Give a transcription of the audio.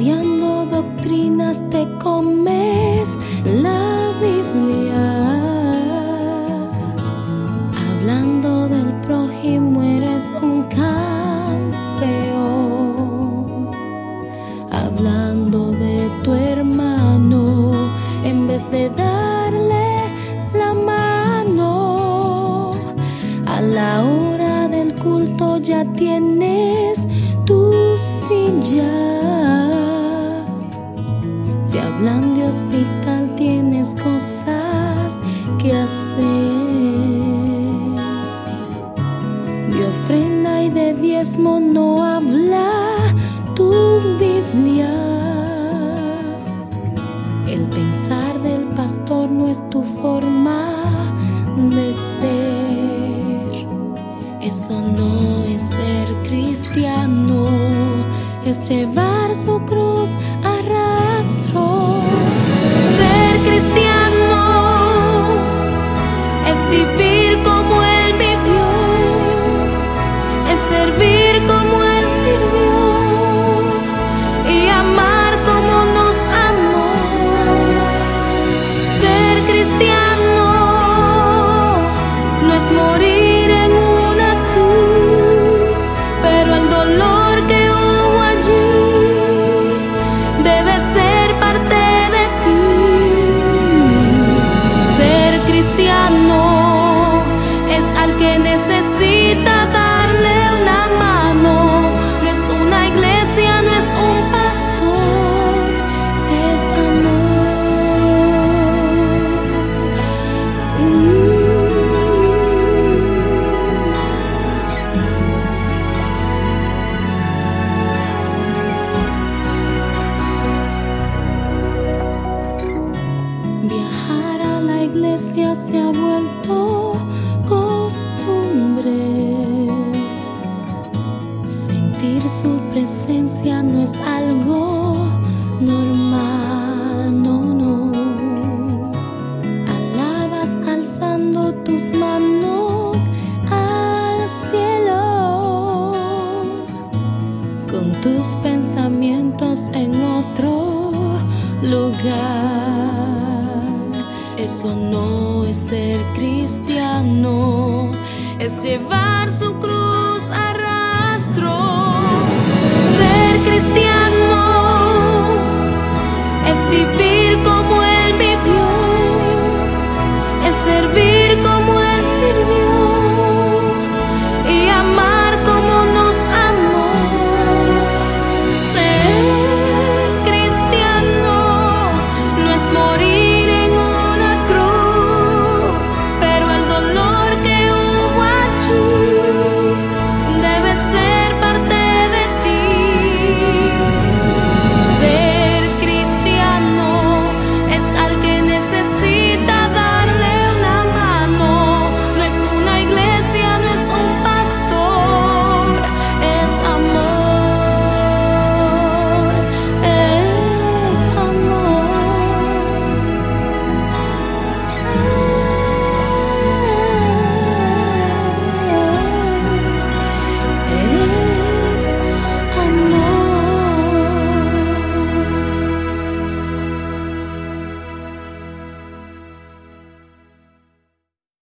Estudiando doctrinas te comes la Biblia. Hablando del prójimo eres un campeón. Hablando de tu hermano en vez de darle la mano. A la hora del culto ya tienes tu silla. Hablan de hospital tienes cosas que hacer. De ofrenda y de diezmo no habla tu Biblia. El pensar del pastor no es tu forma de ser. Eso no es ser cristiano, es llevar su cruz a es iglesia se ha vuelto costumbre. Sentir su presencia no es algo normal, no, no. Alabas alzando tus manos al cielo con tus pensamientos en otro lugar. Eso no es ser cristiano, es llevar